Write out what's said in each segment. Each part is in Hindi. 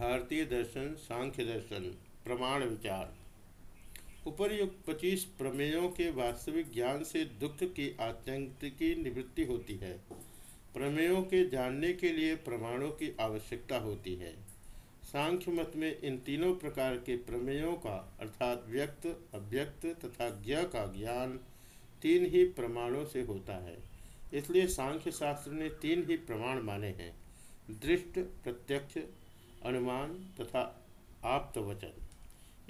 भारतीय दर्शन, सांख्य दर्शन, प्रमाण विचार। उपर्युक्त पच्चीस प्रमेयों के वास्तविक ज्ञान से दुख की आत्यंतिकी निवृत्ति होती है। प्रमेयों के जानने के लिए प्रमाणों की आवश्यकता होती है। सांख्य मत में इन तीनों प्रकार के प्रमेयों का, अर्थात व्यक्त, अव्यक्त तथा ज्ञ का ज्ञान तीन ही प्रमाणों से होता है। इसलिए सांख्य शास्त्र ने तीन ही प्रमाण माने हैं। दृष्ट, प्रत्यक्ष अनुमान तथा आप्तवचन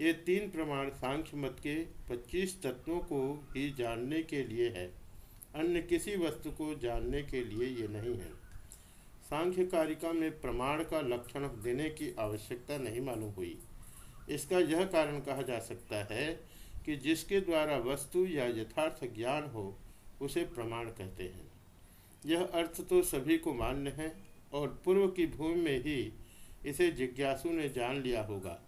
ये तीन प्रमाण सांख्य मत के 25 तत्वों को ही जानने के लिए है। अन्य किसी वस्तु को जानने के लिए ये नहीं है। सांख्य कारिका में प्रमाण का लक्षण देने की आवश्यकता नहीं मालूम हुई। इसका यह कारण कहा जा सकता है कि जिसके द्वारा वस्तु या यथार्थ ज्ञान हो, उसे प्रमाण कहते हैं। यह अर्थ तो सभी को मान्य है और पूर्व की भूमि में ही इसे जिज्ञासु ने जान लिया होगा।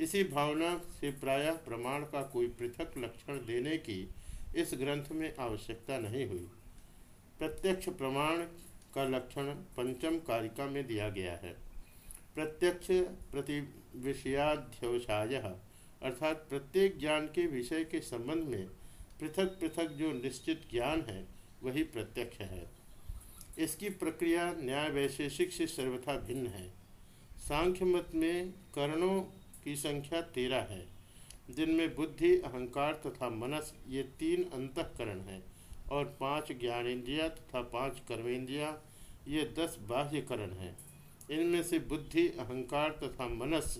इसी भावना से प्रायः प्रमाण का कोई पृथक लक्षण देने की इस ग्रंथ में आवश्यकता नहीं हुई। प्रत्यक्ष प्रमाण का लक्षण पंचम कारिका में दिया गया है। प्रत्यक्ष प्रतिविषयाध्यवसाय, अर्थात प्रत्येक ज्ञान के विषय के संबंध में पृथक पृथक जो निश्चित ज्ञान है, वही प्रत्यक्ष है। इसकी प्रक्रिया न्याय वैशेषिक से सर्वथा भिन्न है। सांख्य मत में कर्णों की संख्या तेरह है। जिनमें बुद्धि, अहंकार तथा मनस ये तीन अंतकरण हैं और पाँच ज्ञानेन्द्रिया तथा पाँच कर्मेंद्रिया ये दस बाह्यकरण हैं। इनमें से बुद्धि, अहंकार तथा मनस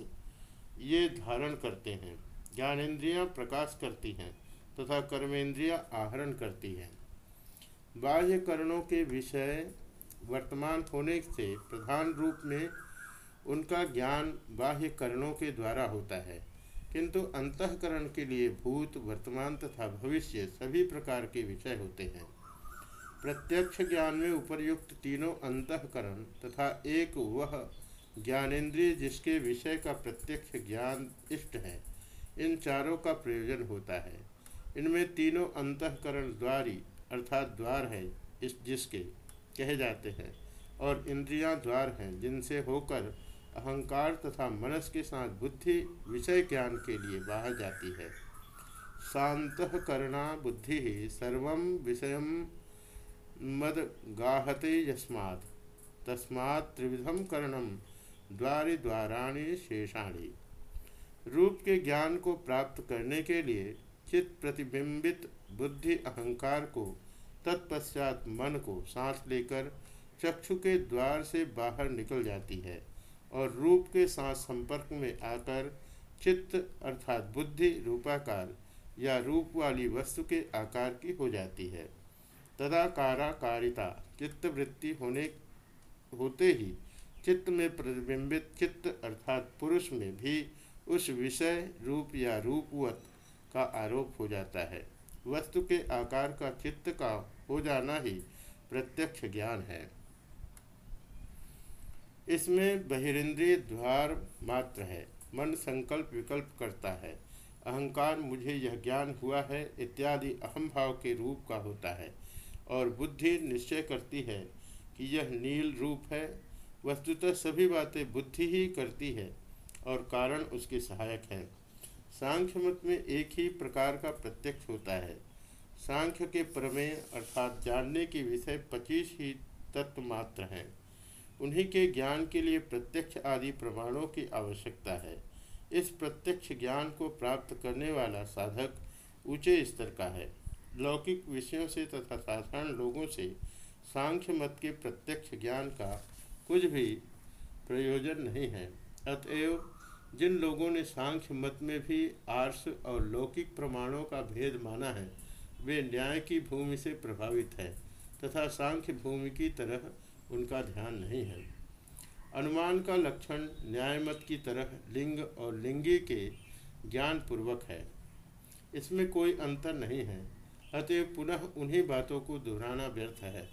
ये धारण करते हैं। ज्ञानेन्द्रियाँ प्रकाश करती हैं तथा कर्मेंद्रियाँ आहरण करती हैं। बाह्य करणों के विषय वर्तमान होने से प्रधान रूप में उनका ज्ञान बाह्य करणों के द्वारा होता है। किंतु अंतकरण के लिए भूत, वर्तमान तथा भविष्य सभी प्रकार के विषय होते हैं। प्रत्यक्ष ज्ञान में उपर्युक्त तीनों अंतकरण तथा एक वह ज्ञानेन्द्रिय जिसके विषय का प्रत्यक्ष ज्ञान इष्ट है, इन चारों का प्रयोजन होता है। इनमें तीनों अंतकरण द्वारी, अर्थात द्वार है, इस जिसके कहे जाते हैं, और इंद्रियाँ द्वार हैं जिनसे होकर अहंकार तथा मनस के साथ बुद्धि विषय ज्ञान के लिए बाहर जाती है। शांत करना बुद्धि ही सर्व विषय मद गाहते यस्मात्। तस्मात् त्रिविधम करणम द्वारि द्वाराणी शेषाणी। रूप के ज्ञान को प्राप्त करने के लिए चित्त प्रतिबिंबित बुद्धि अहंकार को तत्पश्चात मन को सांस लेकर चक्षु के द्वार से बाहर निकल जाती है। और रूप के साथ संपर्क में आकर चित्त अर्थात बुद्धि रूपाकार या रूप वाली वस्तु के आकार की हो जाती है। तदाकाराकारिता चित्तवृत्ति होने, होते ही चित्त में प्रतिबिंबित चित्त अर्थात पुरुष में भी उस विषय रूप या रूपवत का आरोप हो जाता है। वस्तु के आकार का चित्त का हो जाना ही प्रत्यक्ष ज्ञान है। इसमें बहिरेंद्रिय द्वार मात्र है। मन संकल्प विकल्प करता है। अहंकार मुझे यह ज्ञान हुआ है, इत्यादि अहम भाव के रूप का होता है। और बुद्धि निश्चय करती है कि यह नील रूप है। वस्तुतः सभी बातें बुद्धि ही करती है और कारण उसके सहायक है। सांख्य मत में एक ही प्रकार का प्रत्यक्ष होता है। सांख्य के प्रमेय अर्थात जानने के विषय पच्चीस ही तत्व मात्र हैं। उन्हीं के ज्ञान के लिए प्रत्यक्ष आदि प्रमाणों की आवश्यकता है। इस प्रत्यक्ष ज्ञान को प्राप्त करने वाला साधक ऊँचे स्तर का है। लौकिक विषयों से तथा साधारण लोगों से सांख्य मत के प्रत्यक्ष ज्ञान का कुछ भी प्रयोजन नहीं है। अतएव जिन लोगों ने सांख्य मत में भी आर्ष और लौकिक प्रमाणों का भेद माना है, वे न्याय की भूमि से प्रभावित है तथा सांख्य भूमि की तरह उनका ध्यान नहीं है। अनुमान का लक्षण न्यायमत की तरह लिंग और लिंगी के ज्ञान पूर्वक है। इसमें कोई अंतर नहीं है, अतएव पुनः उन्हीं बातों को दोहराना व्यर्थ है।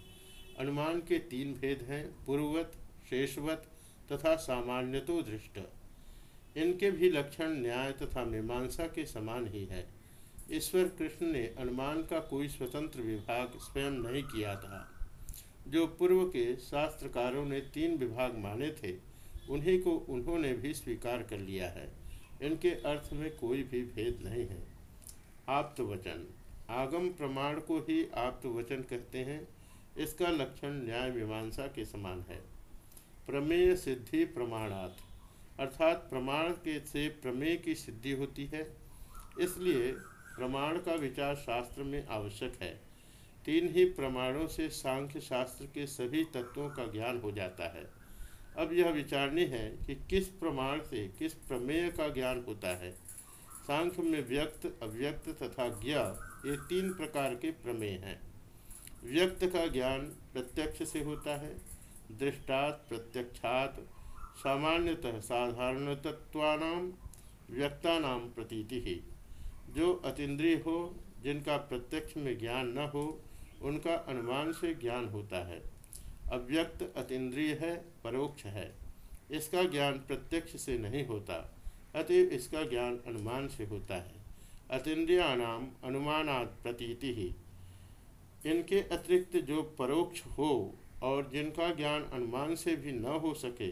अनुमान के तीन भेद हैं, पूर्ववत, शेषवत तथा सामान्यतो दृष्ट। इनके भी लक्षण न्याय तथा मीमांसा के समान ही है। ईश्वर कृष्ण ने अनुमान का कोई स्वतंत्र विभाग स्वयं नहीं किया था। जो पूर्व के शास्त्रकारों ने तीन विभाग माने थे, उन्हीं को उन्होंने भी स्वीकार कर लिया है। इनके अर्थ में कोई भी भेद नहीं है। आप्तवचन आगम प्रमाण को ही आप्तवचन कहते हैं। इसका लक्षण न्याय मीमांसा के समान है। प्रमेय सिद्धि प्रमाणात। अर्थात प्रमाण के से प्रमेय की सिद्धि होती है। इसलिए प्रमाण का विचार शास्त्र में आवश्यक है। तीन ही प्रमाणों से सांख्य शास्त्र के सभी तत्वों का ज्ञान हो जाता है। अब यह विचारनी है कि किस प्रमाण से किस प्रमेय का ज्ञान होता है। सांख्य में व्यक्त, अव्यक्त तथा ज्ञ ये तीन प्रकार के प्रमेय हैं। व्यक्त का ज्ञान प्रत्यक्ष से होता है, दृष्टात प्रत्यक्षात, सामान्यतः साधारण साधारणतत्वानाम व्यक्तानाम प्रतीति। ही जो अतीन्द्रिय हो, जिनका प्रत्यक्ष में ज्ञान न हो उनका अनुमान से ज्ञान होता है। अव्यक्त अतीन्द्रिय है, परोक्ष है। इसका ज्ञान प्रत्यक्ष से नहीं होता, अतएव इसका ज्ञान अनुमान से होता है। अतीन्द्रियाणाम अनुमानात प्रतीति ही। इनके अतिरिक्त जो परोक्ष हो और जिनका ज्ञान अनुमान से भी न हो सके,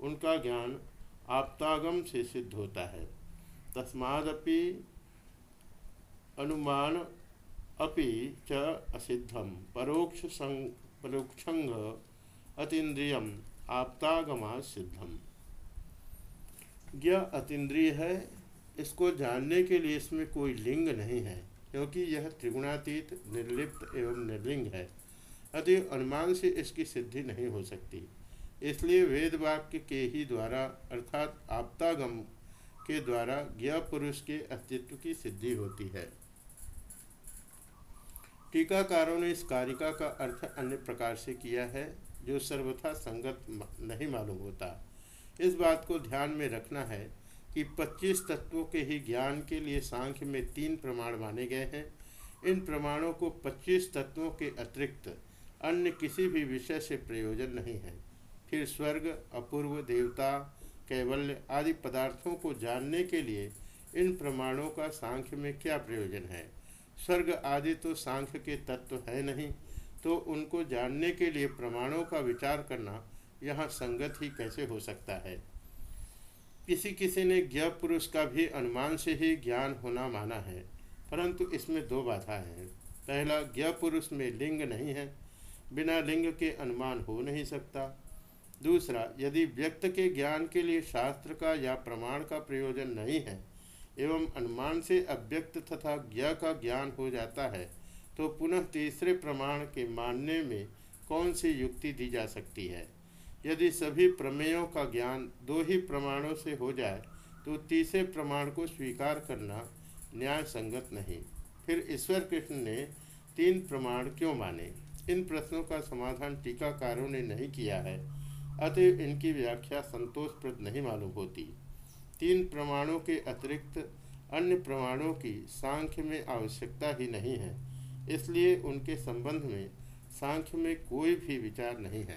उनका ज्ञान आपतागम से सिद्ध होता है। तस्मादपि अनुमान अपि च असिद्धम परोक्ष संग परोक्षंग अतीन्द्रियम आपतागमा सिद्धम। यह अतीन्द्रिय है। इसको जानने के लिए इसमें कोई लिंग नहीं है, क्योंकि यह त्रिगुणातीत, निर्लिप्त एवं निर्लिंग है। अतः अनुमान से इसकी सिद्धि नहीं हो सकती। इसलिए वेद वाक्य के ही द्वारा, अर्थात आपतागम के द्वारा ज्ञ पुरुष के अस्तित्व की सिद्धि होती है। टीकाकारों ने इस कारिका का अर्थ अन्य प्रकार से किया है, जो सर्वथा संगत नहीं मालूम होता। इस बात को ध्यान में रखना है कि 25 तत्वों के ही ज्ञान के लिए सांख्य में तीन प्रमाण माने गए हैं। इन प्रमाणों को 25 तत्वों के अतिरिक्त अन्य किसी भी विषय से प्रयोजन नहीं है। फिर स्वर्ग, अपूर्व, देवता, कैवल्य आदि पदार्थों को जानने के लिए इन प्रमाणों का सांख्य में क्या प्रयोजन है? स्वर्ग आदि तो सांख्य के तत्व है नहीं तो उनको जानने के लिए प्रमाणों का विचार करना यहाँ संगत ही कैसे हो सकता है। किसी किसी ने ज्ञ पुरुष का भी अनुमान से ही ज्ञान होना माना है, परंतु इसमें दो बाधा हैं। पहला, ज्ञ पुरुष में लिंग नहीं है, बिना लिंग के अनुमान हो नहीं सकता। दूसरा, यदि व्यक्त के ज्ञान के लिए शास्त्र का या प्रमाण का प्रयोजन नहीं है एवं अनुमान से अव्यक्त तथा ज्ञ का ज्ञान हो जाता है तो पुनः तीसरे प्रमाण के मानने में कौन सी युक्ति दी जा सकती है? यदि सभी प्रमेयों का ज्ञान दो ही प्रमाणों से हो जाए तो तीसरे प्रमाण को स्वीकार करना न्याय संगत नहीं। फिर ईश्वर कृष्ण ने तीन प्रमाण क्यों माने? इन प्रश्नों का समाधान टीकाकारों ने नहीं किया है, अतएव इनकी व्याख्या संतोषप्रद नहीं मालूम होती। तीन प्रमाणों के अतिरिक्त अन्य प्रमाणों की सांख्य में आवश्यकता ही नहीं है, इसलिए उनके संबंध में सांख्य में कोई भी विचार नहीं है।